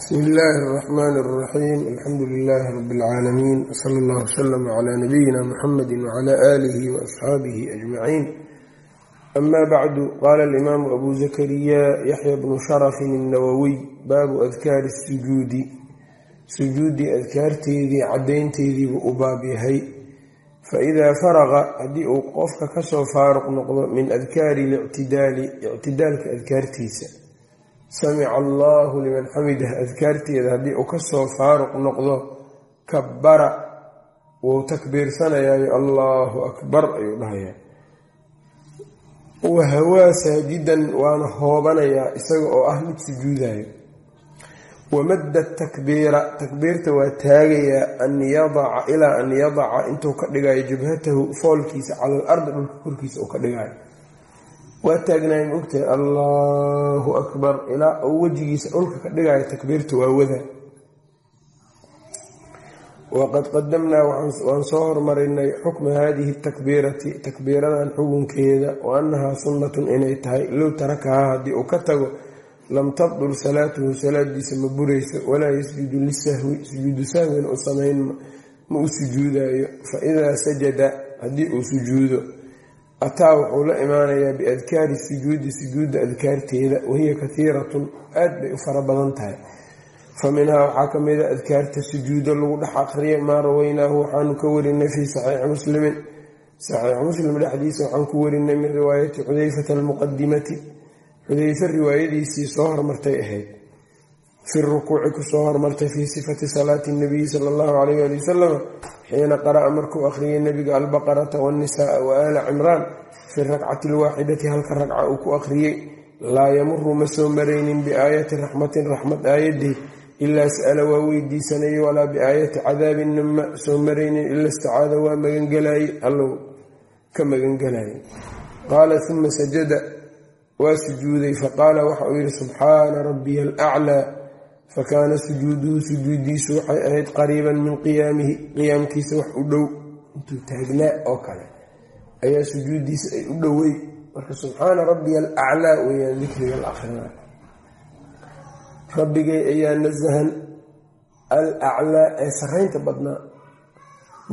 bsmi illaahi اraxmaan اraxiim alxamdu lilaahi rabi اlcaalamiin wsala allah wslama cla nabiyina muxamedi wcla aalihi waasxaabihi ajmaciin ama bacdu qaala alimaamu abu zakariya yaxya bnu sharafin الnawowiy baabu adkaari sujuudi sujuuddii adkaarteedii caddaynteediibuu u baab yahay faidaa faraqa haddii uu qofka kasoo faaruq noqdo min adkaari اlictidaali ictidaalka adkaartiisa samica allahu liman xamidah. Adkaarteeda haddii uu ka soo faaruq noqdo kabbara wuu takbiirsanayaayo allahu akbar ayuu dhahayaa. Wahawaa saajidan waana hoobanayaa isaga oo ah mid sujuudayo wamadda takbiira takbiirta waa taagayaa an yadaca ilaa an yadaca intuu ka dhigayo jabhatahu foolkiisa cala al ardi dhulka korkiisa uu ka dhigayo waa taagnaay ma ogtahay allahu akbar. Ilaa uu wejigiisa dhulka ka dhigayo takbiirta waa wada. Waqad qadamnaa waan soo hormarinay xukma haadihi takbiirati takbiiradan xugunkeeda wa annahaa sunnatun inay tahay. Low tarakahaa haddii uu ka tago lam tabdul salaatuhu salaadiisa ma burayso walaa yasjudu lisahwi. Sujuudu sahwina u samayn ma u sujuudayo fa idaa sajada haddii uu sujuudo ataa wuxuu la imaanayaa biadkaari sujuudi sujuudda adkaarteeda wahiya kaiiratun aad bay u fara badan tahay fa minhaa waxaa ka mida adkaarta sujuudo lagu dhex aqriya maa rawaynaahu waxaanu ka warinay fii saxiixi muslimin saxiix muslim dhexdiisa waxaan ku warinay min riwaayati xudeyfata almuqadimati xudeyfe riwaayadiisii soo hormartay ahayd fi rukuuci ku soo hormartay fii sifati salaati nabiyi sala allahu calayh ali wasalam xiina qara'a markuu akhriyay nebiga albaqarata waannisaaa wa aala cimraan fi rakcati alwaaxidati halka ragca uu ku akhriyey laa yamuru ma soo maraynin biaayati raxmatin raxmad aayadeed ilaa sa'ala waa weydiisanayay walaa biaayati cadaabinna ma soo maraynin ila istacaada waa magangelayey allow ka magangelayay qaala uma sajada waa sujuuday faqaala waxa uu yidhi subxaana rabbiya alaclaa fakaana sujuuduhu sujuudiisu waxay ahayd qariiban min qiyaamihi qiyaamkiisa wax u dhow intuu taagnaa oo kale ayaa sujuudiisa ay u dhowey marka subxaana rabbiya alaclaa weyaan dikriga la rabbigay ayaa nasahan al aclaa ee saraynta badnaa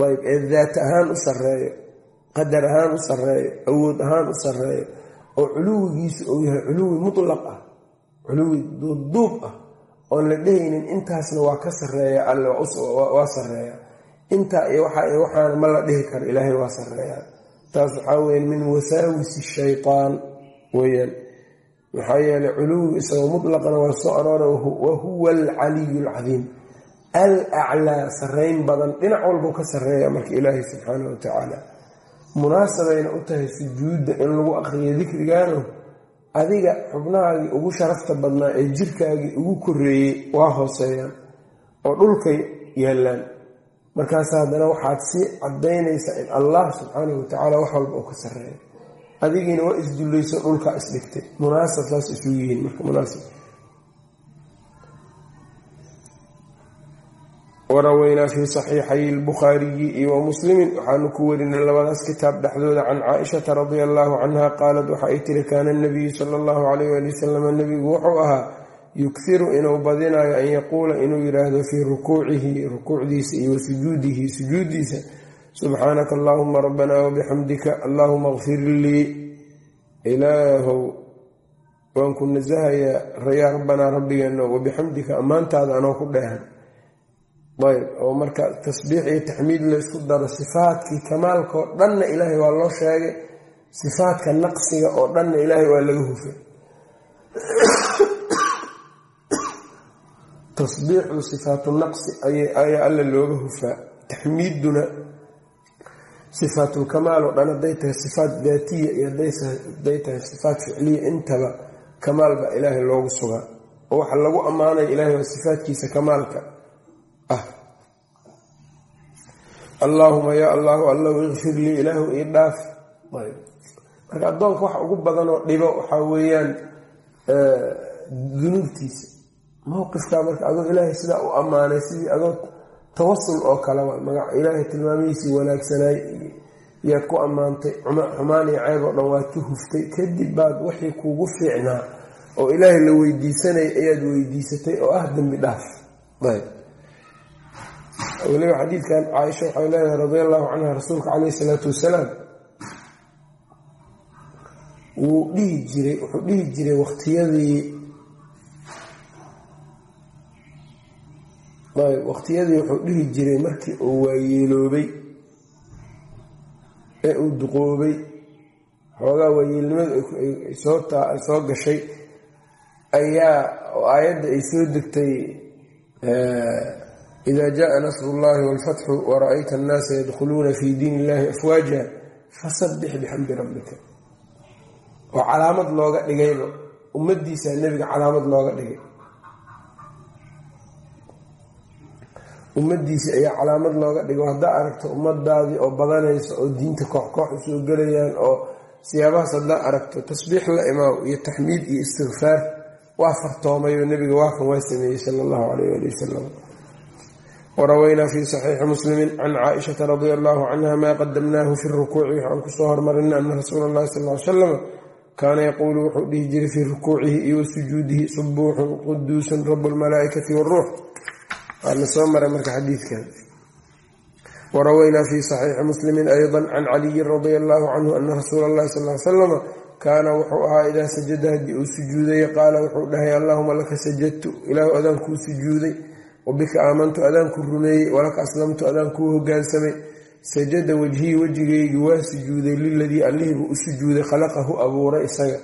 ayb ee daat ahaan u sareeyo qadar ahaan u sareeyo awood ahaan u sareeyo oo culuwigiisu uu yahay culuwi mutlaq ah culuwi duubduub ah oon la dhehaynin intaasna waa ka sareeya alle waa sareeya intaa iyo waxaana ma la dhihi karo ilaahay waa sareeyaa taas waxaa weya min wasaawisi shaytaan weyaan maxaa yeeley culuwi isagoo mutlaqana waa soo aroora wahuwa alcaliyu alcadiim. Al aclaa sareyn badan dhinac walbuu ka sareeya marka ilaahay subxaana wa tacaala munaasabayna u tahay sujuudda in lagu aqriyo dikrigaano adiga xubnahaagii ugu sharafta badnaa ee jirkaagii ugu koreeyey waa hooseeyaan oo dhulkay yaallaan. Markaas haddana waxaad sii cadaynaysaa in allah subxaanahu watacaala wax walba uu ka sareeyo adigiina waa isdullayso dhulkaa isdhigtay munaasab saas isugu yihiin marka munaasab waraweynaa fii saxiixay lbukhaariyi iyo wa muslimin. Waxaanu ku warinay labadaas kitaab dhexdooda. Can caaishata radia allaahu canha qaalat waxa ay tiri kaana nabiyu sala allahu calayh ali wasalam nebigu wuxuu ahaa yughiru inuu badinayo an yaquula inuu yidhaahdo fii rukuucihi rukuucdiisa iyo wa sujuuddiisa. Subxaanaka allaahuma rabbanaa wabixamdika allaahuma kfir lii. Ilaahow waan ku nasahayaa yaa rabbanaa rabbigeeno wabixamdika ammaantaada anoo ku dheehan ayb oo marka tasbiix iyo taxmiid laysku daro sifaadkii kamaalka oo dhanna ilaahay waa loo sheegay sifaadka naqsiga oo dhanna ilaahay waa laga hufay. Tasbiixdu sifaatu naqsi ayaa alla looga hufaa taxmiiduna sifaatulkamaal oo dhan hadday tahay sifaat daatiya iyo hadday tahay sifaat ficliya. Intaba kamaal baa ilaahay loogu sugaa oo waxa lagu ammaanaya ilaahay waa sifaatkiisa kamaalka allaahuma yaa allahu allahu ikfir lii ilaahu ii dhaaf. Marka addoonka wax ugu badanoo dhibo waxaa weeyaan dunuubtiisa. Mowqifkaa marka adoo ilaahay sidaa u ammaanay sidii adoo tawasul oo kaleba magac ilaahay tilmaamihiisii wanaagsanaay yaad ku ammaantay xumaan iyo ceeb oo dhan waad ka huftay. Kadib baad wixii kuugu fiicnaa oo ilaahay la weydiisanaya ayaad weydiisatay oo ah dembi dhaaf. Ayb weliba xadiidkan caaisha waxay leedahay radia allahu canha rasuulka caleyhi salaatu wasalaam wuu dhihi jiray wuxuu dhihi jiray waqtiyadii ayb waqtiyadii wuxuu dhihi jiray markii uu waayeeloobay ee uu duqoobay xoogaa waayeelnimadu ay soo gashay ayaa aayadda ay soo degtay ida jaءa nasr اllahi wاlfatxu wara-ayta annaasa yadkhuluuna fi diin illahi afwaaja fasabix bixamdi rabbika oo calaamad looga dhigayba ummadiisaa nebiga calaamad looga dhigay ummadiisi ayaa calaamad looga dhigo haddaa aragto ummadaadii oo badanaysa oo diinta koox koox usoo gelayaan oo siyaabahaas haddaa aragto tasbiix la imaaw iyo taxmiid iyo istikfaar waa fartoomayo nebiga waakan waa sameeyey sala allahu calayh ali wasalam warawaynaa fi saxiixi muslimi can caaishata radia allahu canha maa qadamnaahu fi rukuuci waxaan ku soo hormarina ana rasuula allahi sal ly salam kaana yaquulu wuxuu dhihi jiray fii rukuucihi iyo wa sujuudihi subuuxun quduusun rabu lmalaa'ikati waruux waana soo maray marka xadiidkan warawaynaa fi saxiixi muslimi ayضa can caliyin radia allahu canhu ana rasuula اllahi sal l slama kaana wuxuu ahaa idaa sajada haddii uu sujuudaya qaala wuxuu dhahay allahuma laka sajadtu ilaahu adaan sujuuday wabika aamantu adaan ku rumeeyey walaka aslamtu adaan kuu hogaansamay. Sajada wejhii wejigaygi waa sujuuday liladii allihiibuu u sujuuday khalaqahu abuuray isaga.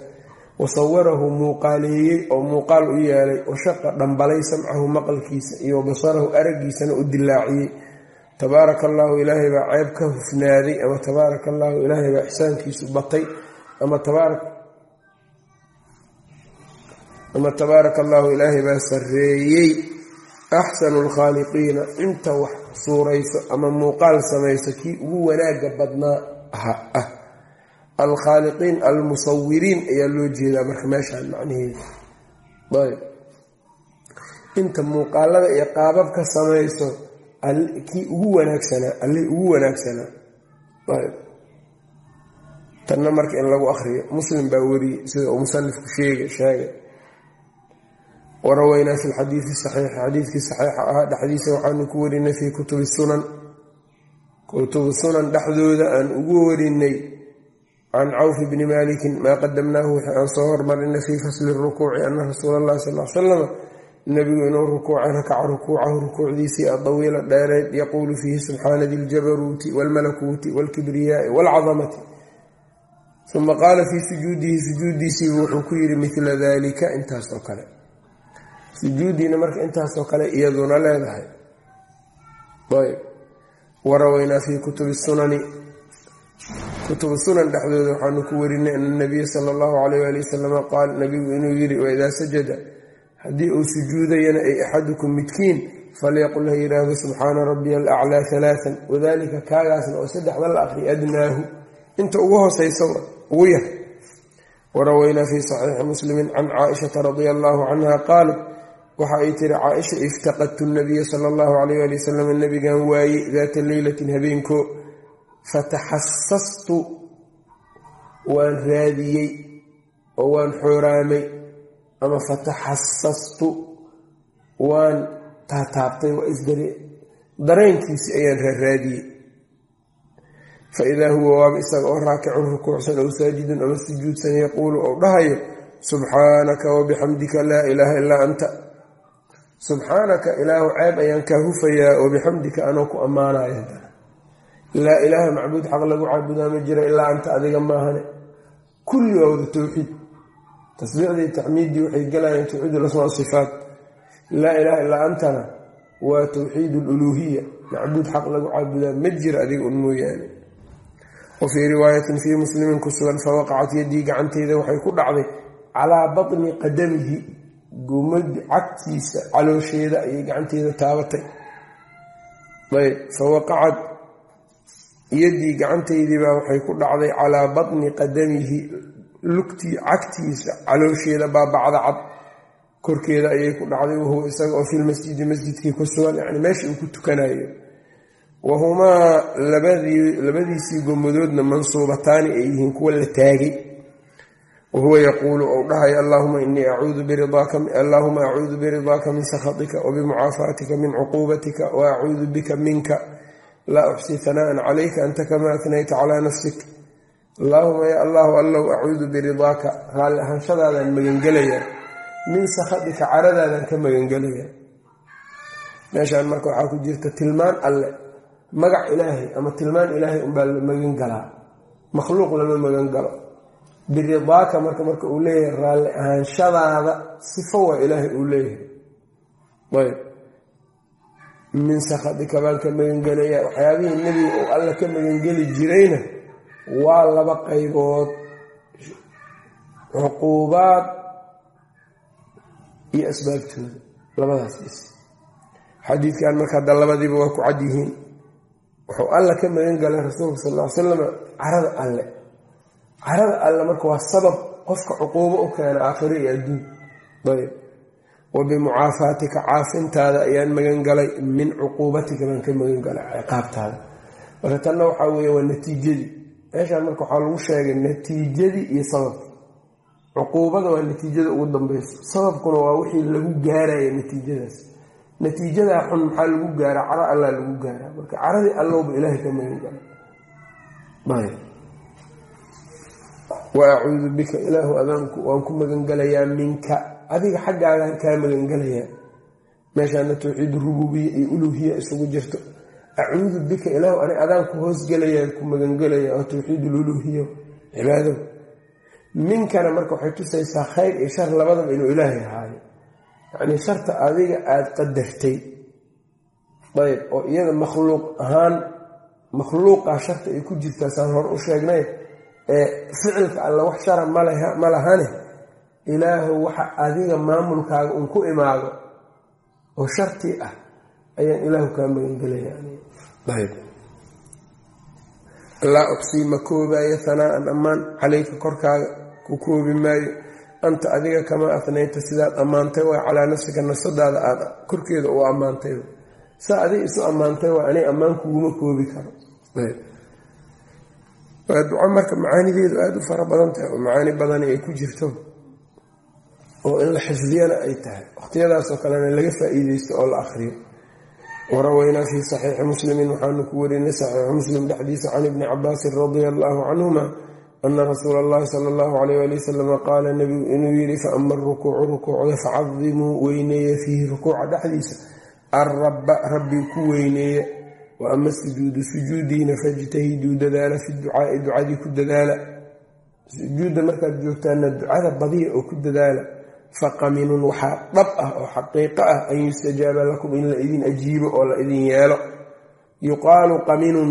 Wasawarahu muuqaaleeyey oo muuqaal u yeelay washaqa dhambalay samcahu maqalkiisa iyo basarahu aragiisana u dilaaciyey. Tabaaraka allaahu ilaahay baa ceeb ka hufnaaday ama tabaaraka allaahu ilaahay baa ixsaankiisu batay ama tabaaraka allaahu ilaahay baa sarreeyey axsanu lkhaaliqiina inta wax suurayso ama muuqaal samayso kii ugu wanaaga badnaa ah. Alkhaaliqiin almusawiriin ayaa loo jeedaa marka meeshaan macnaheeda ayb. Inta muuqaalada iyo qaababka samayso kii ugu wanaagsanaa allihii ugu wanaagsanaa ayb. Tanna marka in lagu akriyo muslim baa weriyey sida uu musanifku sheega sheegay warawaynaa fi lxadiidi saxiix xadiidkii saxiixa ahaa dhexdiisa waxaanu ku warinay fii kutubi sunan kutubu sunan dhexdooda aan ugu warinay can cawfi bni malikin maa qadamnaahu wixii aan soo hormarinay fii fasli rukuuci ana rasuula allahi sal l salam nabigu inuu rukuuca rakaca rukuucahu rukuucdiisii adawiila dheereed yaquulu fiihi subxaana di ljabaruuti waalmalakuuti waalkibriyaai waalcadamati uma qaala fii sujuudihi sujuudiisiibu wuxuu ku yidhi midla dalika kale sujuudiina marka intaasoo kale iyaduna leedahay. Ayb. Warawaynaa fii kutubi sunani. Kutubu sunan dhexdooda waxaanu ku warinay ana nabiya sala allahu calayh waali wasalama qaal nabigu inuu yidhi waidaa sajada haddii uu sujuudayana ay axadukum midkiin falyaqul ha yidhaahdo subxaana rabbiya alaclaa halaaan wadalika kaagaasna oo saddexda la aqri adnaahu inta ugu hoosaysa ugu yar. Warawaynaa fii saxiixi muslimin can caaishata radia allahu canha qaalat waxa ay tiri caaisha iftaqadtu nabiya sala allahu calayh ali wasalam nabigan waaye daata leylatin habeenko fataxasastu waan raadiyey oo waan xooraamay ama fataxasastu waan taataabtay waa isdare dareenkiisi ayaan raaraadiyey fa idaa huwa waaba isaga oo raakicun rukuucsan ow saajidun ama sujuudsan yaquulu ou dhahayo subxaanaka wabixamdika laa ilaaha ilaa anta subxaanaka ilaahu ceeb ayaan kaa hufayaa wabixamdika anoo ku ammaanaya laa ilaaha macbuud xaq lagu caabudaa ma jira ilaa anta adiga maahane. Kulli waa wada towxiid tasbiixdii taxmiiddii waxay galayaan towxiid lasmaa sifaat. Laa ilaaha illaa antana waa towxiid aluluuhiya macbuud xaq lagu caabudaa ma jira adiga un mooyaane. Wa fii riwaayatin fii muslimin ku sugan fawaqacat yaddii gacanteyda waxay ku dhacday calaa batni qadamihi gumadi cagtiisa caloosheeda ayay gacanteeda taabatay. Ayb fawaqacad yaddii gacantaydiibaa waxay ku dhacday calaa batni qadamihi lugtii cagtiisa caloosheeda baabacda cad. Korkeeda ayay ku dhacday wahuwa isaga oo filmasjidi masjidkii ku sugan yani meesha uu ku tukanayo wahumaa labadiisii gomadoodna mansuubataani ay yihiin kuwa la taagay wahuwa yaquulu ou dhahay allahuma inii allaahuma acuudu biridaaka min sakhatika wabimucaafaatika min cuquubatika wa acuudu bika minka. Laa uxsii hanaan calayka anta kama atnayta calaa nafsik. Allaahuma ya allahu allow acuudu biridaaka raalli ahaanshadaadaan magangelayaa. Min sakhatika caradaadaan ka magangelayaa. Meeshaan marka waxaa ku jirta tilmaan alle. Magac ilaahay ama tilmaan ilaahay unbaa la magan galaa makhluuq lama magan galo biridaaka marka marka uu leeyahay raalli ahaanshadaada sifo waa ilaahay uu leeyahay. Ayb min sakhatika baan ka magangelayaa waxyaabihii nebiga uu alla ka magangeli jirayna waa laba qaybood. Cuquubaad iyo asbaabtooda labadaas bis xadiidkan marka hadda labadiiba waa ku cad yihiin. Wuxuu alla ka magan galay rasuulka sal ll ly salam carada alle carada alle marka waa sabab qofka cuquubo u keena aakhiro iyo adduun. Ayb wa bimucaafaatika caafintaada ayaan magan galay min cuquubatika baan ka magan ciqaabtaada. Marka tanna waxaa weeye waa natiijadii. Meeshaan marka waxaa lagu sheegay natiijadii iyo sababki cuquubada waa natiijada ugu dambeyso sababkuna waa wixii lagu gaaraya natiijadaas. Natiijadaa xun maxaa lagu gaaraa? Cara allaa lagu gaaraa. Marka caradii allowba ilaahay ka magan galay wa acuudu bika ilaahu adaanku waan ku magangalayaa minka adiga xaggaagaan kaa magangalayaa meeshaana towxiid rububiya iyo uluhiya isugu jirto acuudu bika ilaahu ani adaanku hoosgelayaan ku magangelaya oo towxiidululuhiya cibaado minkana marka waxay tusaysaa khayr iyo shar labadaba inuu ilaahay ahaayo yacnii sharta adiga aada qadartay ayb oo iyada makhluuq ahaan makhluuqaa sharta ay ku jirtaa saan hore u sheegnay ee ficilka alle wax shara ma lahane ilaahu waxa adiga maamulkaaga un ku imaado oo shartii ah ayaan ilaahu kaa magangelaya laa uqsii ma koobaayo hanaaan ammaan calayka korkaaga ku koobi maayo. Anta adiga kamaa afnayta sidaad ammaantay waa calaa nafsika nafsadaada aada korkeeda u ammaantay. Saa adiga isu ammaantay waa ani ammaan kuguma koobi karo waa duco marka macaanideedu aada u fara badan tahay oo macaani badani ay ku jirto oo in la xifdiyana ay tahay. Waqhtiyadaasoo kalena laga faa-iideysto oo la akriyo waraweynaa fii saxiixi muslimin waxaanu ku warinay saxiixu muslim dhexdiisa can ibni cabaasin radia allaahu canhuma ana rasuula allahi sala allahu alayh ali wasalama qaala nebigu inuu yidhi faama arukuucu rukuucda facadimuu weyneeya fiihi rukuuca dhexdiisa. Arrabba rabbi ku weyneeya wa ama sujuudu sujuudiina fajtahiduu dadaala fi ducaai ducadii ku dadaala. Sujuudda markaad joogtaana ducada badiya oo ku dadaala faqaminun waxaa dhab ah oo xaqiiqo ah an yustajaaba lakum in la idin ajiibo oo la idin yeelo. Yuqaalu qaminun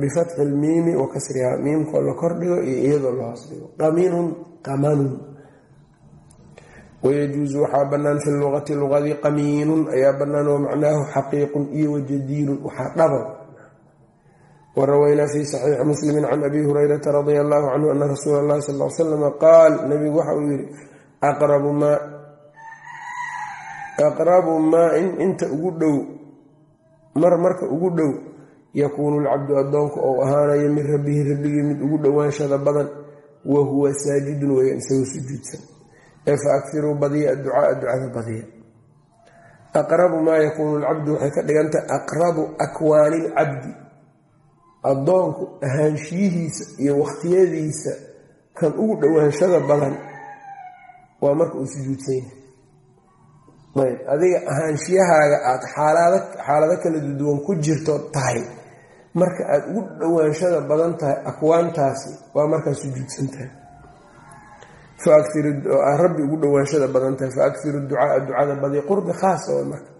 bifatxi lmiimi wa kasrihaa miimkoo la kordhigo iyo iyadoo la hoos qaminun qamanun wayajuusu waxaa bannaan fi luqati luqadii qamiinun ayaa bannaan wa macnaahu xaqiiqun iyo wajadiirun waxaa dhaba waraweynaa fi saxiixi muslimi can abi hurayrata radia allahu canhu ana rasuula allahi sal slama qaal nabigu waxa uu yihi aqrabu maa in inta ugu dhow mar marka ugu dhow yakuunu lcabdu addoonku ou ahaanayo min rabbihi rabbigii mid ugu dhowaanshada badan wa huwa saajidun weeyaan ee fa akfiruu badiya adducaaa ducada badiya. Aqrabu maa yakuunu lcabdu waxay ka dhigantahay aqrabu akwaani lcabdi addoonku ahaanshiyihiisa iyo wakhtiyadiisa kan ugu dhowaanshada badan waa marka uu sujuudsan yahay ayb adiga ahaanshiyahaaga aada xaalado kala duwan ku jirto tahay marka aada ugu dhowaanshada badan tahay akwaantaasi waa markaa sujuudsan tahay rabbi ugu dhowaanshada badan tahay fa akfiru ducaaa ducada badiya qurbi khaasa w marka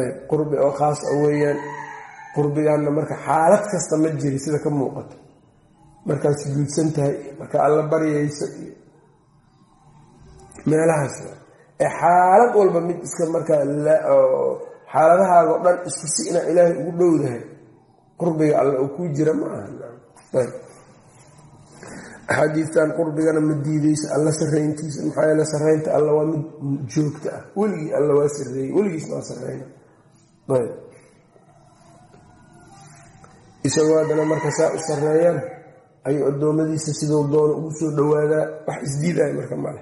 ayb qurbi oo khaasa weeyaan qurbigaanna marka xaalad kasta ma jiri sida ka muuqato markaad sujuudsan tahay marka alla baryaysa iyo meelahaas ee xaalad walba mid iska markaa xaaladahaago dhan isku si inaa ilaahay ugu dhowdahay qurbiga alle uu kuu jira ma aha axaadiistan qurbigana ma diideysa alla sarayntiisa maxaa yeele saraynta alla waa mid joogta ah. Weligii alla waa sareeyey weligiisna waa sareyna isagoo haddana marka saa u sareeyana ayuu addoommadiisa siduu doono ugu soo dhowaadaa wax isdiidaya marka male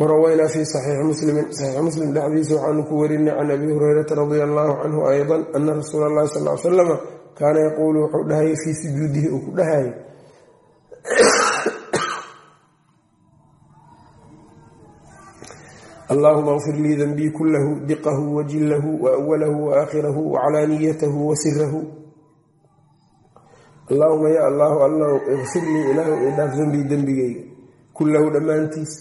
warawaynaa fi saxiixi muslimin. Saxiix muslim dhexdiisa waxaanu ku warinay can abi hurayrata radia allahu canhu aydan ana rasuula allahi sal l salama kaana yaquulu wuxuu dhahayay fii sujuudihi uu ku dhahayay allahuma qfir lii danbii kulahu diqahu wajilahu wawalahu waakhirahu wacalaaniyatahu wasirahu allaahuma ya allahu allahu ikfir lii ilaahu idhaaf danbii dembigayga. Kullahu dhammaantiis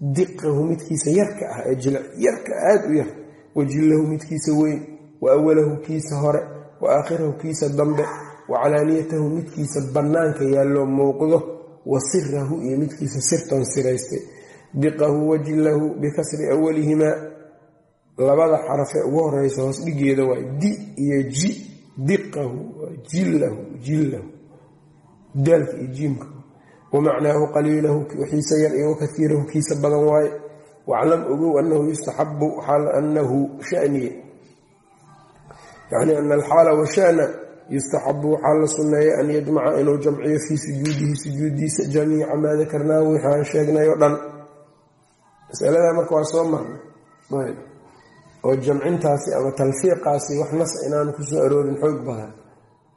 diqahu midkiisa yarka ah ee jil yarka aada u yar wajilahu midkiisa weyn wa awalahu kiisa hore wa aakhirahu kiisa dambe wa calaaniyatahu midkiisa bannaanka yaalloo muuqdo wa sirahu iyo midkiisa sirtan siraystay diqahu wajilahu bikasri awalihimaa labada xarafee ugu horeysa hoos dhigeeda waa di iyo ji. Diqahu jilahu jilahu daalka iyo jiimka. Wamacnaahu qaliilahu wixiisa yar iyo wakaiirahu kiisa badan waaye. Waclam ogow anahu yustaxabu anahu shaniye yani ana alxaala washana yustaxabu waxaa la sunneeya an yajmaca inuu jamciyo fii sujuudihi sujuudiisa jamiica maa dakarnaahu wixii sheegnay oo dhan. Masalada marka waa soo marnay. Oo jamcintaasi ama talfiiqaasi wax nas inaanu ku soo aroorin xoog badan.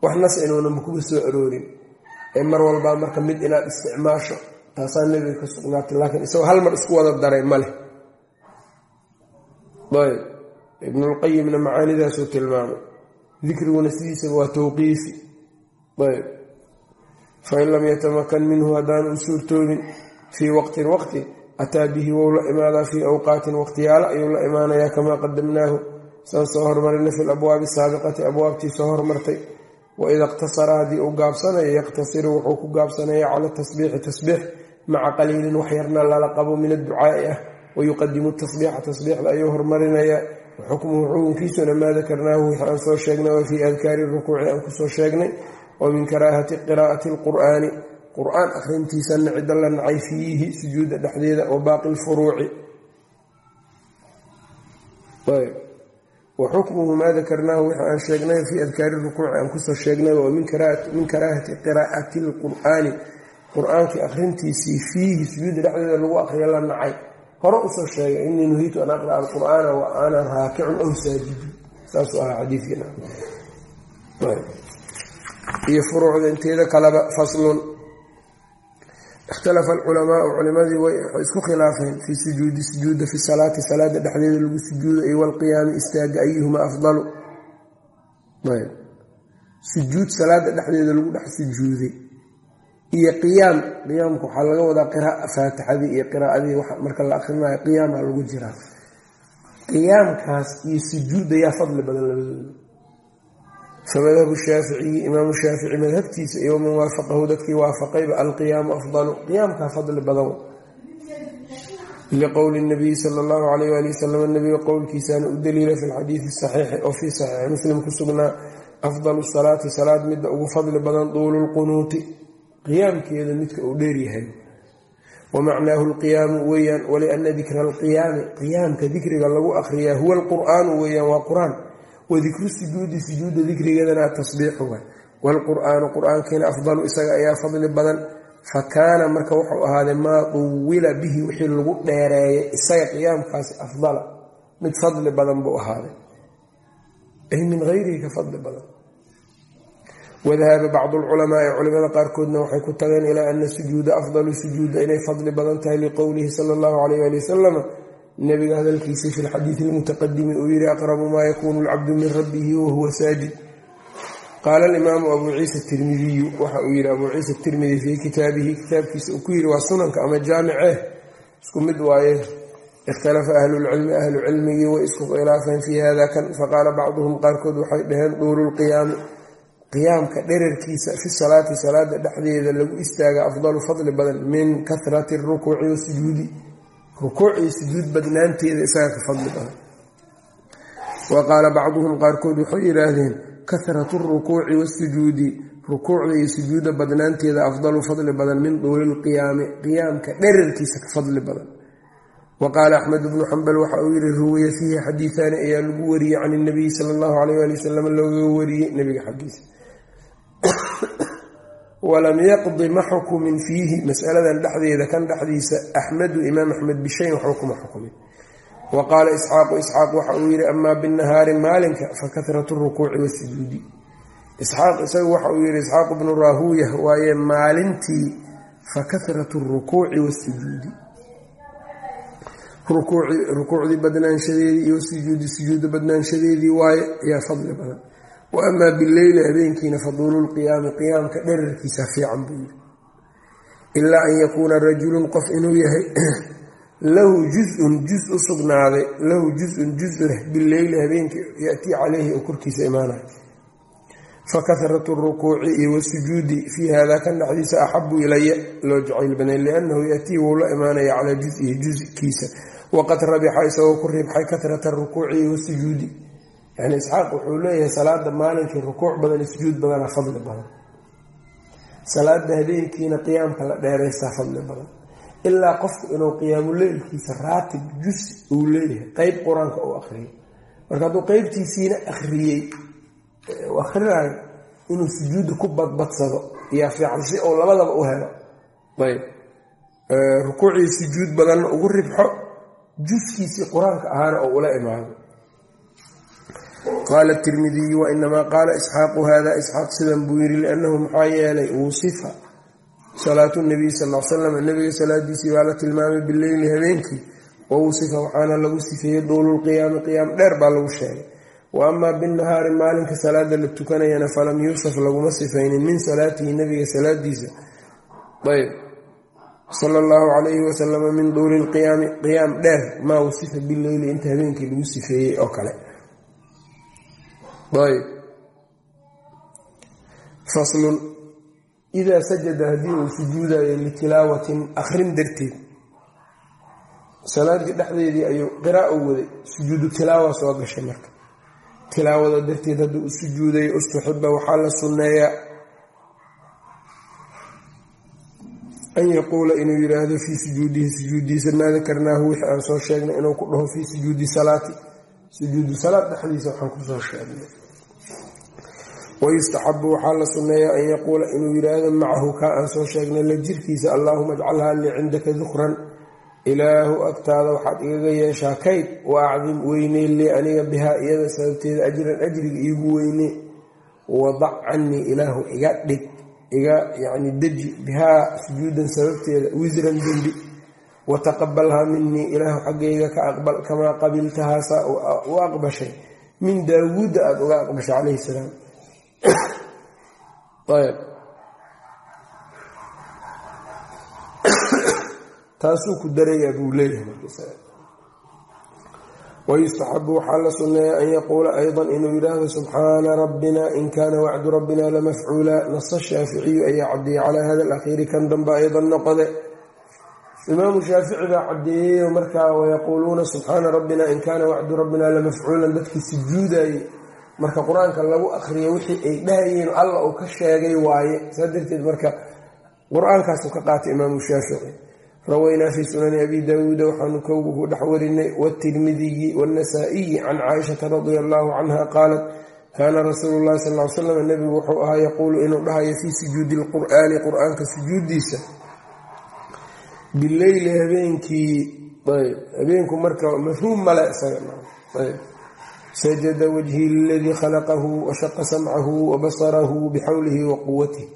Wax nas inuunama kuga soo aroorin. Ee mar walbaa marka mid inaad isticmaasho taasaa nebiga ka sugnaatay laakiin isagoo hal mar isku wada daray ma ayb ibnulqayimna macaanidaasuu tilmaamay dikriguna sidiisaba waa tawqiifi. Ayb. Fain lam yatamakan minhu haddaanu u suurtoobin fii waqtin waqti ataa bihi wou la imaadaa fii awqaatin waqtiyaalo ayuu la imaanayaa kamaa qadamnaahu saan soo hormarinay fi labwaabi saabiqati abwaabtii soo hormartay. Waida iqtasara haddii uu gaabsanayo yaqtasiru wuxuu ku gaabsanaya cala tasbiixi tasbiix maca qaliilin waxyarna lala qabo min adducaai ah. Wayuqadimu tasbiixa tasbiixda ayuu hormarinayaa waxukmuhu xukunkiisuna maa dakarnaahu wixii soo sheegnay wa fii adkaari rukuuci aan ku soo sheegnay wa min karaahati qiraa'ati alqur'aani qur'aan akhrintiisana cidda la nacay fiihi sujuudda dhexdeeda wa baaqi lfuruuci wa maa dakarnaahu wixii aan sheegnay fii adkaari rukuuci aan ku soo sheegnay wa min karaahati qiraa'ati alqur'aani qur'aankii akhrintiisii fiihi sujuudda dhexdeeda lagu akhriyo la nacay hore u soo sheegay inii nuhiitu an aqra'a alqur'aana wa ana raakicun aw saajidun saasuu ahaa xadiidkiina. Iyo furuucda inteeda kaleba faslun. Ikhtalafa alculamaau culimadii way isku khilaafeen fii sujuudi sujuuda fi salaati salaada dhexdeeda lagu sujuudo iyo walqiyaami istaaga ayuhuma afdalu. Sujuud salaada dhexdeeda lagu dhex sujuuday iyo qiyaam. Qiyaamka waxaa laga wadaa faatixadii iyo qiraa'adii. Marka la akrinayo qiyaama lagu jiraa. Qiyaamkaas iyo sujuudda yaa fadli badan labadooda famadhabu shaaficiyi imaamu shaafici madhabtiisa iyo man waafaqahu dadkii waafaqayba alqiyaamu afdalu. Qiyaamkaa fadli badan liqowli nabiyi sala allahu alayh ali wasalam nabiga qowlkiisaana u daliila fi lxadiidi saxiixi oo fii saxiixi muslim ku sugnaa afdalu salaati salaad midda ugu fadli badan duulu lqunuuti qiyaamkeeda midka uu dheeryahay wa macnaahu lqiyaamu weeyaan waliana dikra alqiyaami qiyaamka dikriga lagu akhriyaa huwa alqur'aanu weeyaan waa qur'aan. Wadikru sujuudi sujuuda dikrigeedana tasbiixu waay waalqur'aanu qur'aankiina afdalu isaga ayaa fadli badan. Fa kaana marka wuxuu ahaaday maa duwila bihi wixii lagu dheereeyay isaga qiyaamkaasi afdala. Mid fadli badan buu ahaaday. Ay min hayrihi ka fadli badan wadahaba bacdu alculamaai culimada qaarkoodna waxay ku tageen ilaa ana sujuuda afdalu sujuuda inay fadli badan tahay liqowlihi sala allahu calayh ali wasalam nabiga hadalkiisii fi lxadiidi lmutaqadimi uu yihi aqrabu maa yakuunu alcabdu min rabbihi wahuwa saajid qaala alimaamu abuu ciisa tirmidiyu waxa uu yihi abuu ciisa tirmidi fii kitaabihi kitaabkiisa uu ku yihi waa sunanka ama jaamiceh isku mid waaye ikhtalafa ahlulcilmi ahlu cilmigii way isku khilaafeen fii hada kan faqaala bacduhum qaarkood waxay dhaheen duulu lqiyaami qiyaamka dherarkiisa fi salaati salaada dhexdeeda lagu istaaga afdalu fadli badan min kahrati rukuuci wasujuudi rukuuc iyo sujuud badnaanteeda isaga ka fadli badan. Wa qaala bacduhum qaarkood waxay yidhaahdeen kahratu rukuuci wasujuudi rukuucda iyo sujuudda badnaanteeda afdalu fadli badan min duuli lqiyaami qiyaamka dherarkiisa ka fadli badan. Wa qaala axmed bnu xambal waxa uu yihi ruwiya fiihi xadiiaani ayaa lagu wariyey can inabiyi sala allahu alayh ali wasalam looga wariyey nabiga xaggiisa walam yaqdi ma xukumin fiihi. Masaladan dhexdeeda kan dhexdiisa axmedu imaam axmed bishayn waxba kuma xukumin. Wa qaala isxaaqu isxaaq waxa uu yidhi amaa binahaari maalinka fa kahratu rukuuci wasujuudi isxaaq isagu waxa uu yidhi isxaaq bnu raahuuya waaye maalintii fa kahratu rukuuci wasujuudi rukuucdii badnaanshadeedii iyo sujuudi sujuuda badnaanshadeedii waaye ayaa fadli badan wa amaa bileyli habeenkiina faduululqiyaami qiyaamka dherarkiisa fiican buu yiri ilaa an yakuuna rajulun qof inuu yahay lahu juzun juz u sugnaaday lahu juzun juz leh bileyli habeenkii yatii caleyhi oo korkiisa imaanayo fa kahratu rukuuci iyo wasujuudi fii hada kan dhexdiisa axabu ilaya loo jacayl baday liannahu yatii wuu la imaanaya calaa juzihi juzkiisa waqad rabixa isagoo ku ribxay kahrata rukuuci wasujuudi yani isxaaq wuxuu leeyahay salaada maalinkii rukuuc badan sujuud badana fadli badan. Salaada habeenkiina qiyaamka la dheeraysaa fadli badan. Ilaa qofku inuu qiyaamuleylkiisa raatib jus uu leeyahay qeyb qur'aanka uu akriyo marka hadduu qeybtiisiina akhriyey akhrinayo inuu sujuudda ku badbadsado yaa fiican si uu labadaba u helo ayb. Rukuucii sujuud badanna ugu ribxo juskiisii qur'aanka ahaana oo ula imaado qaala tirmidiyu wainamaa qaala isxaaqu hada isxaaq sidan buu yiri liannahu maxaa yeelay wusifa salaatu nabiy sal l salam nabiga salaadiisii baa la tilmaamay bileyli habeenkii wa wusifa waxaana lagu sifeeyey duululqiyaami qiyaam dheer baa lagu sheegay wa amaa binahaari maalinka salaada la tukanayana falam yuusaf laguma sifaynin min salaatihi nabiga salaadiisa ayb sal llahu calayhi wasalama min duuli lqiyaami qiyaam dheer maa wusifa bileyli inta habeenkii lagu sifeeyey oo kale faslun. Idaa sajada haddii uu sujuudayo litilaawatin akhrin darteed. Salaadii dhexdeedii ayuu qiraa'o waday. Sujuudu tilaawa soo gashay marka. Tilaawada darteed hadduu u sujuudayo ustuxiba waxaa la sunneeyaa. An yaquula inuu yidhaahdo fii sujuudihi sujuudiisa maa dakarnaahu wixii aan soo sheegnay inuu ku dhaho fii sujuudi salaati. Sujuudu salaad wayustaxabu waxaa la sunneeyaa an yaquula inuu yidhaahdo macahu kaa aan soo sheegnay la jirkiisa allaahuma ajcalhaa lii cindaka dukran ilaahu agtaada waxaad igaga yeeshaa kayd wa acdim weyney lii aniga bihaa iyada sababteeda ajran ajriga iigu weyney wadac canii ilaahu iga dhig iga yani deji bihaa sujuudan sababteeda wisran dembi wataqabalhaa minii ilaahu xaggayga ka aqbal kamaa qabiltahaa saa u aqbashay min daawuudda aada uga aqbashay calayhi salaam taasuu ku darayaa buu leeyahay wayustaxabu waxaa la sunneeya an yaquula aydan inuu yidhaahdo subxaana rabbina in kaana wacdu rabbina lamafcuula nasa shaaficiyu ayaa caddeeyey calaa hada alakhiiri kan dambe aydan noqode imaamu shaafici baa caddeeyeyo markaa wayaquuluuna subxaana rabbina in kaana wacdu rabbina lamafcuulan dadkii sujuudayey marka qur'aanka lagu akriyo wixii ay dhahayeen alla uu ka sheegay waaye. Saa darteed marka qur'aankaasuu ka qaatay imaamu shaafici. Rawaynaa fii sunani abi daawuuda waxaanu ku dhex warinay wtirmidiyi wاnasaa'iyi can caaishata radia allahu canha qaalat kaana rasuulu llahi sal l slam nebigu wuxuu ahaa yaquulu inuu dhahayo fii sujuudi lqur'aani qur'aanka sujuudiisa bileyli habeenkii habeenku marka mafhuum male sajada wajhi liladii khalaqahu washaqa samcahu wabasarahu bixawlihi wa quwatih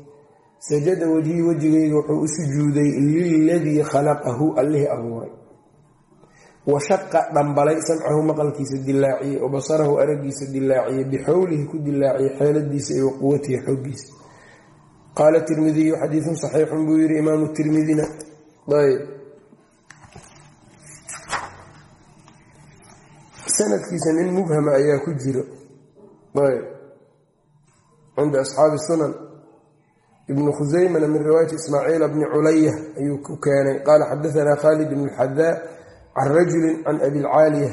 sajada wejhii wejigayga wuxuu u sujuuday liladii khalaqahu allihii abuuray. Wa shaqa dhambalay samcahu maqalkiisa dilaaciyey wa basarahu aragiisa dilaaciyey bixowlihi ku dilaaciyey xeeladiisa iyo quwatihi xoogiisa qaala tirmidiyu xadiidun saxiixun sanadkiisa nin mubhama ayaa ku jiro cinda asxaabi sunan. Ibnu khuseymana min riwaayati ismaaciila bni culaya ayuu ku keenay. Qaala xadaanaa khaalid bn xadaa can rajulin can abilcaaliya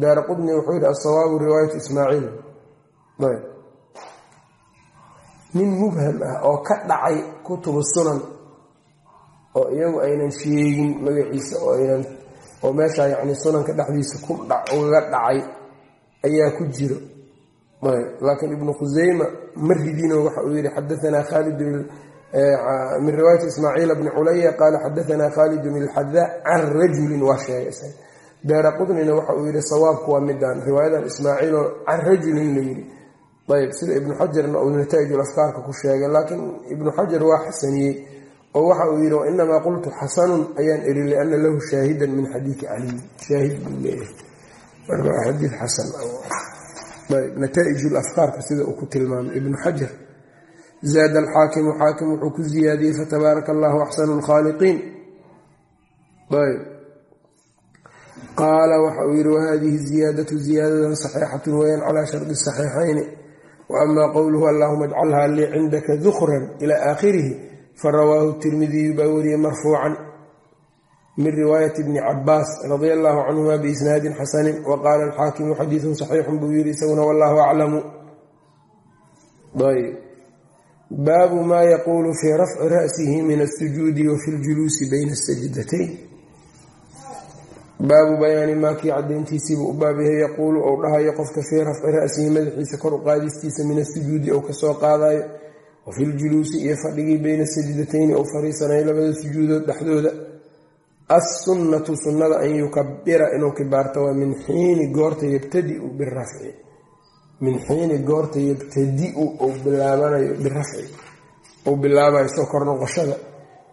daara qudni wuxuu yihi asawaabu riwaayatu ismaaciil. Nin mubham ah oo ka dhacay kutubu sunan oo iyagu aynan sheegin magaciisa oo aynan oo meeshaa yacni sunanka dhexdiisa ugaga dhacay ayaa ku jiro. Laakiin ibnu khuseyma ma ridino waxa uu yihi xadaanaa khaalid min riwaayati ismaaciil bni culaya qaala xadaanaa khaalidun ilxadaa can rajulin waa sheegay daara qudnina waxa uu yihi sawaabku waa midaan riwaayadan ismaaciiloo can rajulin la yidhi. Ayb sida ibnu xajarna uu nataa'ijul afkaarka ku sheegay laakiin ibnu xajar waa xasaniyey oo waxa uu yidhi wainamaa qultu xasanun ayaan eri liana lahu shaahidan min xadiidi caliy shaahid buu leeyahay. Marka waa xadiid xasan. Ayb nataaijul afkaarka sida uu ku tilmaamay. Ibnu xajar zaada alxaakimu xaakim wuxuu ku ziyaadiyey fatabaaraka allahu axsanu lkhaaliqiin qaala waxa uu yihi wahadihi ziyaadatu ziyaadadan saxiixatun weyaan calaa shardi saxiixayni waama qowluhu allahuma ajcalhaa lii cindaka dukran ila aakhirihi farawaahu tirmidiyu baa wariyey marfuucan min riwaayati bni cabaas radia allahu canhuma biisnaadin xasanin wa qaala alxaakimu xadiidun saxiixun buu yihi isaguna wallahu aclamu baabu maa yaquulu fii rafci ra'sihi min asujuudi wa fi ljuluusi bayna asajdatayn baabu bayaani maakii cadayntiisiibuu u baabyahay yaquulu ou dhahayo qofka fii rafci ra'sihi madaxiisa kor u qaadistiisa min asujuudi ou ka soo qaadayo wa fi ljuluusi iyo fadhigii bayna sajdatayni ou fariisanayo labada sujuudood dhexdooda. Assunnatu sunnada an yukabira inuu kibaarto waa min xiini goorta yabtadiu birafci min xiini goorta yabtadiu ou bilaabanayo birafci ou bilaabayo soo kor noqoshada.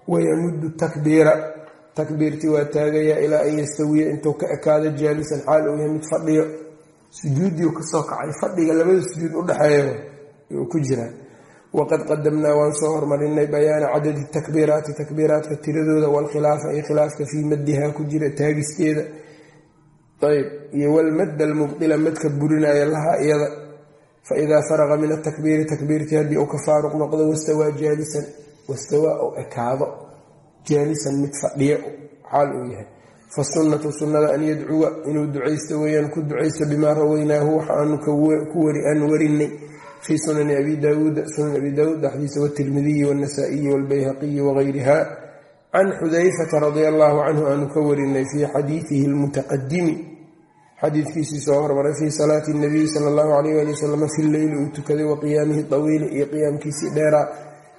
Wayamuddu takbiira. Takbiirtii waa taagayaa ilaa an yastawiya intuu ka ekaado jaalisan xaal uu yahay mid fadhiyo. Sujuudiiu ka soo kacay fadhiga labada sujuud udhexeeya uu ku jiraa waqad qadamnaa waan soo hormarinay bayaana cadadi takbiiraati takbiiraatka tiradooda walkhilaafa iyo khilaafka fii maddihaa ku jira taagiskeeda ayb iyo walmadda almubdila madka burinaya lahaa iyada fa idaa faraqa min atakbiiri takbiirtii haddii uu ka faaruq noqdo wastawaa jaalisan wastawaa ou ekaado jaalisan mid fadhiyo xaal uu yahay fasunnatu sunnada an yadcuwa inuu ducaysto weeyaan ku ducaysto bimaa rawaynaahu waxa aanu aan warinay fii sunani abi daawuuda sunan abi daawuud dhexdiisa watirmidiyi waanasaa'iyi waalbayhaqiyi wagayriha can xudayfata radia allaahu canhu aanu ka warinay fii xadiidihi almutaqadimi xadiidkiisii soo hormaray fii salaati nabiyi sala allahu calayh ali wasalam fi leyli uu tukaday wa qiyaamihi tawiili iyo qiyaamkiisii dheeraa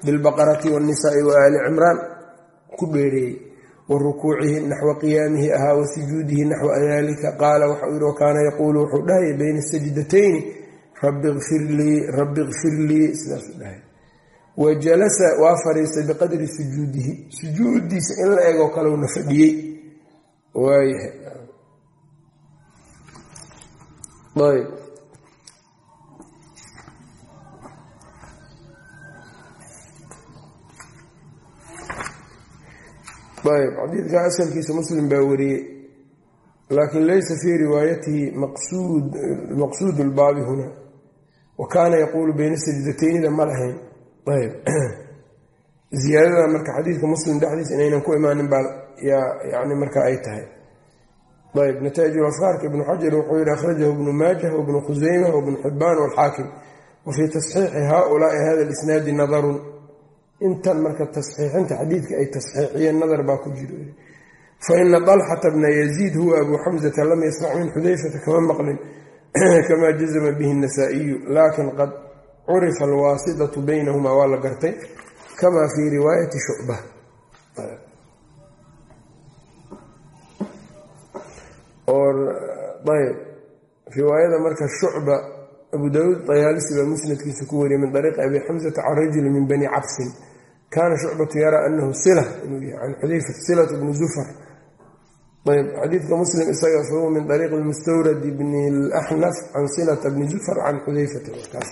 bilbaqarati waannisaai wa aali cimraan ku dheereeyey wa rukuucihi naxwa qiyaamihi ahaa wa sujuudihi naxwa daalika rabbi kfir lii rabbi kfir lii sidaasuu dhahay. Wa jalasa waa fadhiistay biqadri sujuudihi. Sujuudiisa in la egoo kalewna fadhiyey. Waayahay ayb. Ayb. Xadiidka asalkiisa muslim baa wariyey. Laakin laysa fii riwaayatihi maqsuud lbaabi huna wa kaana yaquulu bayna sajdataynnida ma lahayn. Ayb. Ziyaadada marka xadiidka muslim dhexdiisa inaynan ku imaanin baa yani marka ay tahay. Ayb. Nataa'ij afkaarka ibnu xajar wuxuu yihi akhrajahu ibnu maajah wabnu khuseyma wabnu xibaan walxaakim. Wa fii tasxiixi haaulaai hada lisnaadi nadarun. Intan marka tasxiixinta xadiidka ay tasxiixiyeen nadar baa ku jiro. Faina dalxata bna yaziid huwa abuu xamsata lam yasmac min xudayfata kama maqlin kamaa jazama bihi الnasaa-iyu laakin qad curifa alwaasidatu baynahumaa waa la gartay kama fii riwaayati shucba ayb riwaayada marka shucba abu daawuud dayaalisi baa musnadkiisa ku wariyay min ariiqi abi xamsata can rajuli min bani cabsin kaana shucbatu yaraa anahu sila inuu yahay can xudayfat silat bni zufar ayb xadiidka muslim isaga fahuwa min ariiqi lmustawrad bni laxnaf can silata bni zufar can xudayfata markaas.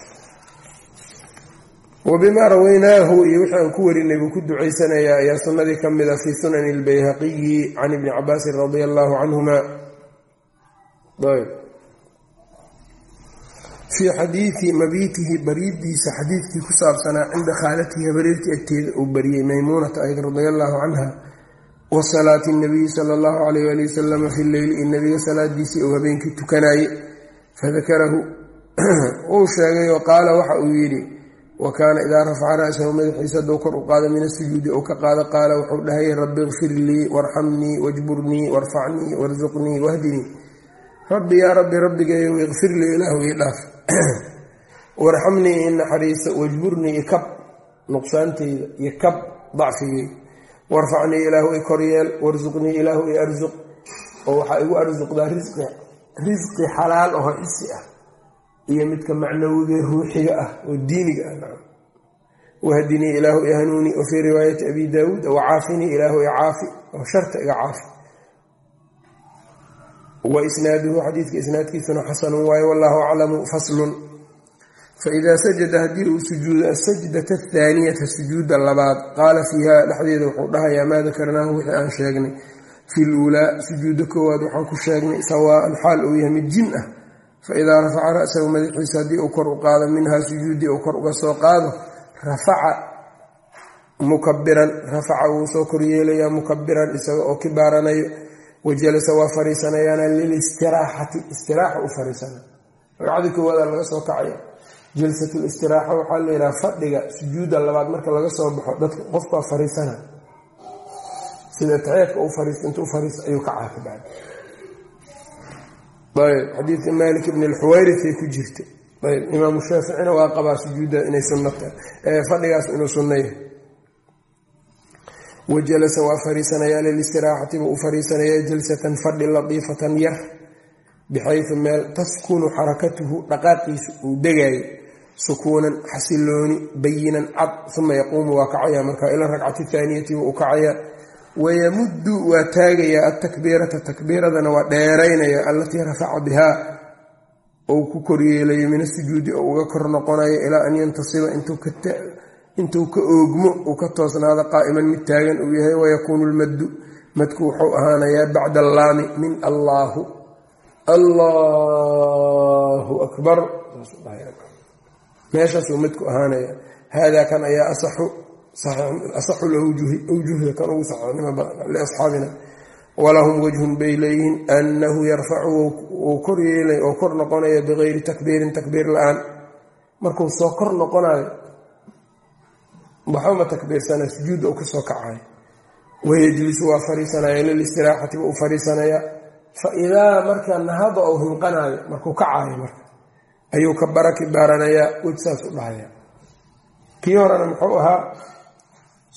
Wabimaa rawaynaahu iyo wixii aan ku warinay buu ku ducaysanayaa ayaa sunnadii ka mid a fii sunani lbayhaqiyi can ibni cabaasin radia allaahu canhuma fii xadiidi mabiitihi bariidiisa xadiidkii ku saabsanaa cinda khaalatihi habareertii agteeda uu bariyey maymuunata ayd wa salaati nabiyi sala allahu calayh ali wasalama fi leyli in nabiga salaadiisii uu habeenkii tukanaayey fadakarahu uu sheegay oo qaala waxa uu yidhi wa kaana idaa rafaca ra'sahu madaxiisa hadduu kor u qaado min asujuudi ou ka qaado qaala wuxuu dhahayay rabbi ikfir lii warxamnii wajburnii warfacnii warsuqnii wahdinii. Rabbi yaa rabbi rabbigayow ikfir lii ilaahu ii dhaaf. Warxamnii i naxariiso wajburnii ikab nuqsaanteyda iyo kab dacfigeyga warfacnii ilaahu i koryeel warsuqnii ilaahu i arsuq oo waxaa igu arsuqdaa risqi xalaal aho xisi ah. Iyo midka macnawiga ruuxiga ah oo diiniga ah wahdinii ilaahu i hanuuni wa fii riwaayati abi daawuud wacaafinii ilaahu i caafi oo sharta iga caafi. Wa isnaaduhu xadiidka isnaadkiisuna xasanun waaye wallahu aclamu faslun faidaa sajada haddii uu sujuudo asajdata athaaniyata sujuuda labaad qaala fiiha dhexdeeda wuxuu dhahayaa maa dakarnaahu? Wixii aan sheegnay. Fi luulaa sujuuda koowaad waxaan ku sheegnay sawaaan xaal uu yahay mid jin ah. Faidaa rafaca ra'sahu madaxiisa haddii uu kor u qaado minhaa sujuuddii uu kor uga soo qaado rafaca mukabiran rafaca wuu soo koryeelayaa mukabiran isaga oo kibaaranayo wajalasa waa fariisanayaana kacaya jalsatul istiraaxa waxaa la yidhaha fadhiga sujuudda labaad marka laga soo baxo dadka qofkaa fariisana. Sida taceedka u fariisto intuu fariisto ayuu ka bacdi ayb xadiidka maalik ibn alxuwayritay ku jirta. Ayb imaamu shaaficina waa qabaa sujuudda inay sunna tahay. Fadhigaas inuu sunnaya wajalasa waa fariisanayaa lilistiraaxati buu u fariisanayaa jalsatan fadhi latiifatan yar bixayu meel taskunu xarakatuhu dhaqaaqiisu uu degaayo sukuunan xasilooni bayinan cad uma yaquumu waa kacaya. Marka ila ragcati thaaniyati wuu u kacayaa wayamuddu waa taagayaa altakbiirata takbiiradana waa dheeraynaya allatii rafaca bihaa. Ou ku koryeelayo min asujuudi oo uga kor noqonayo ilaa an yantasiba intuu ka oogmo uu ka toosnaado qaa'iman mid taagan uu yahay wayakuunu lmaddu madku wuxuu ahaanayaa bacda allaami min allaahu allahu akbar meeshaasuu midku ahaanaya haadaa kan ayaa asaxu awjuhda kan ugu saxnimo badan liasxaabina walahum wajhun bay leeyihiin annahu yarfacu uu koryeelay oo kor noqonaya bikayri takbiirin takbiir la'aan. Markuu soo kor noqonayo waxbama takbiirsana sujuudda uu ka soo kacayo wayajlisu waa fariisanaya lilistiraaxati buu u fariisanaya. Fa idaa marka nahada ou hinqanayo markuu kacayo marka ayuu ka baraki baaranayaa wejsaas u dhahaya kii horena muxuu ahaa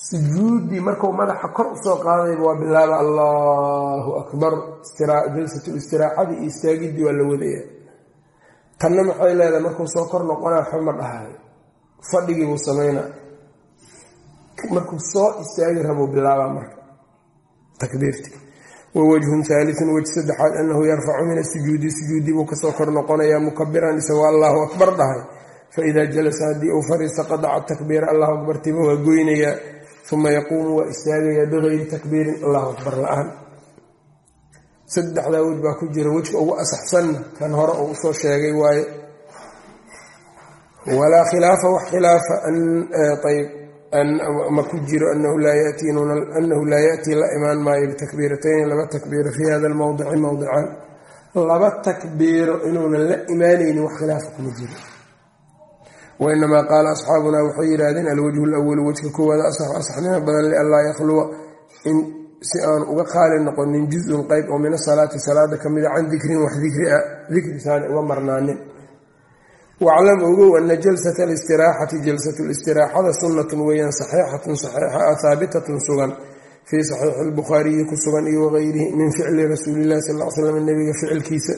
sujuuddii markuu madaxa kor u soo qaadayba waa bilaaba allahu akbar. Jalsatul istiraaxadii iyo istaagiddii waa la wadaya. Tanna maxay leedahay markuu soo kor noqonaa waxba ma dhahayo fadhigii buu sameynaa. Markuu soo istaagi rabuu bilaabaa marka takbiirtii wawajhun haaliun wej saddexaad annahu yarfacu min asujuudi sujuudii buu ka soo kor noqonayaa mukabiran isagoo allahu akbar dhahay faidaa jalasa haddii uu fariista qadaca takbiira allahu akbartiba waa goynayaa uma yaquumu waa istaagayaa bikayri takbiirin allahu akbar la'aan saddexdaa wej baa ku jira wejka ugu asaxsanna kan hore uu u soo sheegay waaye walaa khilaafa wax khilaafa ayb ma ku jiro anahu laa yatii la imaan maayo bitakbiiratayni laba takbiiro fii hada lmowdici mowdicaan laba takbiiro inuunan la imaanaynin wax khilaafa kuma jiro wainamaa qaala asxaabunaa waxay yidhaahdeen alwajhu lawalu wejka koowaad asaxu asaxnimo badan lianlaa yakhluwa si aan uga qaali noqonin juz-un qeyb oo min asalaati salaada ka mida can dikrin wax dikri a dikri saana uga marnaanin waclam ogow ana jalsata alistiraxati jalsatu listiraaxada sunnatun weeyaan saxiixatun saxiixa ah haabitatun sugan fii saxiixi lbukhaariyi ku sugan iyo wagayrihi min ficli rasuulillahi sal l slam nabiga ficilkiisa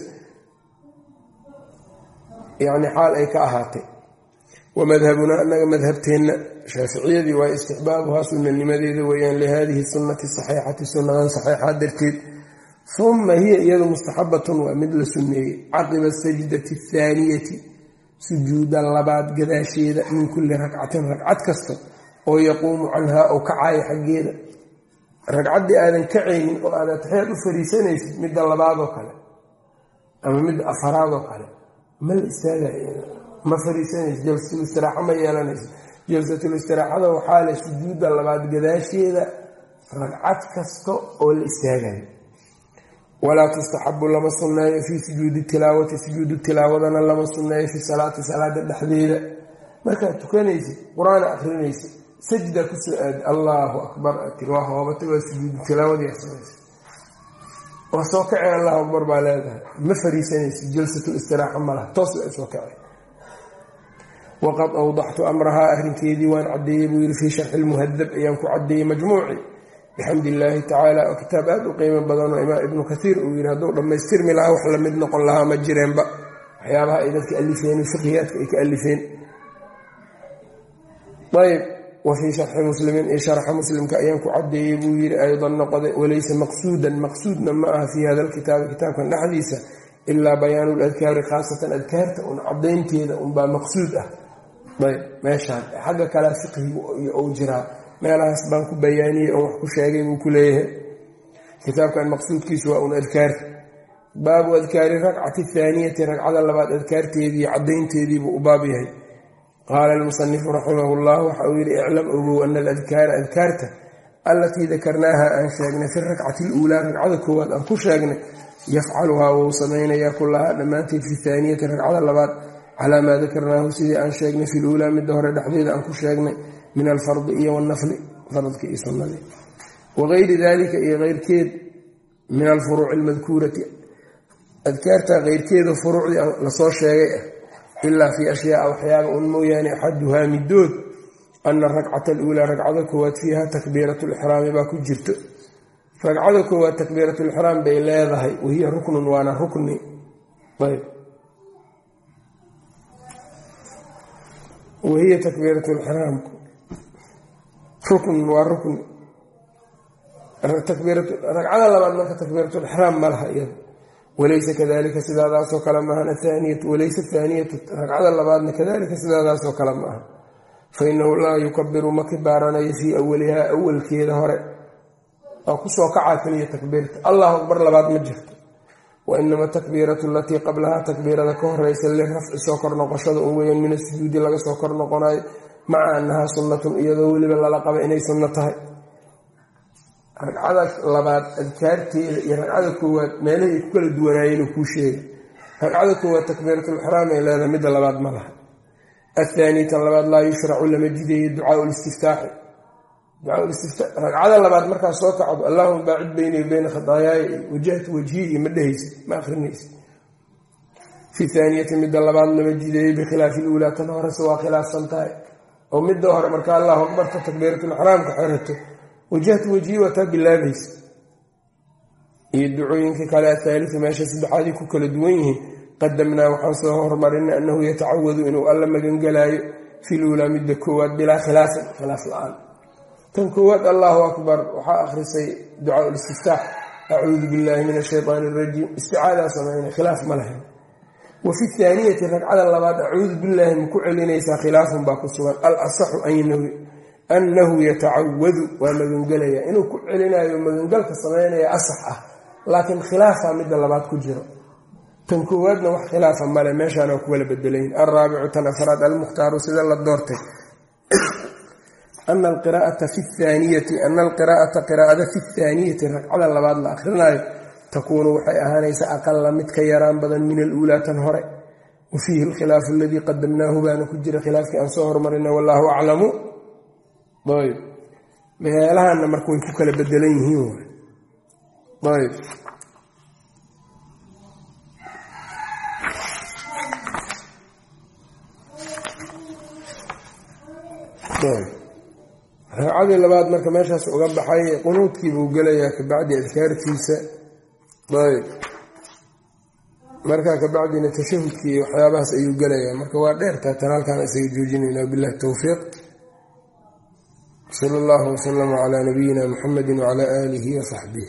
yani xaal ay ka ahaatay wamadhabunaa anaga madhabteenna shaaficiyadii waa istixbaabuhaa sunanimadeeda weeyaan lihadihi sunnati saxiixati sunnadan saxiixa darteed uma hiya iyadu mustaxabatun waa mid la sunneeyey caqiba sajdati athaaniyati sujuuda labaad gadaasheeda min kulli ragcatin ragcad kasta oo yaquumu canhaa oo kacaaya xaggeeda. Ragcaddii aadan kacaynin oo aad atexyaad u fariisanaysid midda labaadoo kale ama midda afaraadoo kale ma la istaagay ma fariisanaysid? Jalsatul istiraaxa ma yeelanaysid? Jalsatul istiraaxada waxaa le sujuudda labaad gadaasheeda ragcad kasta oo la istaagayo walaa tustaxabu lama sunneeyo fii sujuudi tilaawati sujuudu tilaawadana lama sunneeyo fi salaati salaada dhexdeeda markaad tukanaysid qur'aan akrinaysid sajda ku soo aadi allaahu akbar waa hoobata waa sujuudu tilaawadii samaysa waa soo kacay allahu akbar baa leedahay ma fariisanaysid jalsatul istiraaxa malaha toos waa soo kacay waqad awdaxtu amrahaa arrinkeedii waan caddeeyey buu yidhi fii sharxi lmuhadab ayaan ku caddeeyey majmuuci bixamdi illaahi tacaala oo kitaab aada u qiimo badanoo imaam ibnu kaiir uu yidhi hadduu dhammaystirmi lahaa wax la mid noqon lahaa ma jireenba. Waxyaabaha ay dadka alifeen fiqiyaadka ay ka alifeen ayb wa sharxi muslimiin iyo sharxa muslimka ayaan ku caddeeyey buu yidhi aydan noqday walaysa maqsuudan maqsuudna ma aha fii hada lkitaabi kitaabkan dhexdiisa ilaa bayaanu ladkaari khaasatan adkaarta un cadaynteeda unbaa maqsuud ah. Ayb meeshaan xagga kale fiqhigu iyo uu jiraa meelahaas baan ku bayaaniyey oo wax ku sheegay buu ku leeyahay. Kitaabkan maqsuudkiisu waa un adkaarta baabu adkaari rakcati thaaniyati ragcada labaad adkaarteedii cadaynteediibuu u baab yahay. Qaala almusanifu raximahu llah waxa uu yidhi iclam ogow ana aladkaara adkaarta allatii dakarnaaha aan sheegnay fi rakcati luulaa ragcada koowaad aan ku sheegnay yafcaluhaa wou samaynayaa kullahaa dhammaanteed fi thaaniyati ragcada labaad calaa maa dakarnaahu sidii aan sheegnay fi luulaa midda hore dhexdeeda aan ku sheegnay min alfardi iyo wanafli faradka iyo sunnadii wagayri dalika iyo keyrkeed min alfuruuci almadkuurati adkaarta keyrkeeda furuucdii la soo sheegay ah ilaa fii ashyaaa waxyaaba un mooyaane axaduhaa midood ana arakcata aluulaa ragcada koowaad fiiha takbiiratu lixraami baa ku jirto ragcada koowaad takbiiratulixraam bay leedahay wahiya ruknun waana rukni wahiya takbiiratulixraamku ruknun waa rukni ragcada labaad marka takbiiratulixraam ma laha iyada. Walaysa kadalika sidaadaasoo kale maahan athaaniyatu walaysa athaaniyatu ragcada labaadna kadalika sidaadaasoo kale ma aha fa inahu laa yukabiru ma kibaaranayo fii awalihaa awalkeeda hore. Waa ku soo kacaa keliya takbiirta. Allahu akbar labaad ma jirto. Wa inama takbiiratu alatii qablahaa takbiirada ka horeysa lirafci soo kor noqoshada un weyan min asujuudi laga soo kor noqonayo maca annahaa sunnatun iyadoo weliba lala qaba inay sunno tahay. Ragcada labaad adkaarteeda iyo ragcada koowaad meelahay ay ku kala duwanaayeen kuu sheega ragcada koowaad takbiiratulixraam ay leedahay midda labaad ma laha. Athaani tan labaad laa yushracu lama jideeyo ducaau listiftaaxi labaad markaa soo kacdo allahuma baacid beyni beyna khadaayaaya wajahtu wajhi iyo ma dhehaysid ma akrinaysid fi thaaniyati midda labaad lama jideeyo bikhilaafi luulaa tan horese waa khilaafsan tahay oo midda hore marka allahu akbarta takbiiratulixraamka xerato wajahtu wajhi waa taa bilaabaysa iyo ducooyinka kale athaaliu meesha saddexaadii ku kala duwan yihiin qadamnaa waxaan soo hormarinay annahu yatacawadu inuu alla magangelaayo fi luulaa midda koowaad bilaa khilaafin khilaaf la'aan. Tan koowaad allahu akbar waxaa akhrisay ducaa listiftaax acuudu billahi min ashaytaan arajiim isticaadaa sameynay khilaaf ma lahayn wa fi thaaniyati ragcada labaad acuudu billaahi ma ku celinaysaa khilaafun baa ku sugan. Al asaxu annahu yatacawadu waa magangelaya inuu ku celinayo magangalka sameynaya asax ah laakiin khilaafa midda labaad ku jiro. Tan koowaadna wax khilaafa male meeshaana kuwala bedelayn. Alraabicu tan afraad almukhtaaru sida la doortay. Ana alqiraa'ata fi thaaniyati ana alqiraa'ata qiraa'ada fi thaaniyati ragcada labaad la akrinaayo takuunu waxay ahaanaysa aqala mid ka yaraan badan min aluulaa tan hore. Wa fiihi alkhilaafu aladii qadamnaahu baana ku jira khilaafkii aan soo hormarina wallaahu aclamu ayb meelahanna marka way ku kala bedelan yihiin ayb raacadii labaad marka meeshaas uga baxay qunuudkii buu gelayaa kabacdi adkaartiisa markaa kabacdina tashahudkii waxyaabahaas ayuu gelayaa. Marka waa dheertaa tan halkaan isaga joojinayna. Bilahi towfiiq sal allahu waslama calaa nabiyina muxamedi wacala aalihi wasaxbih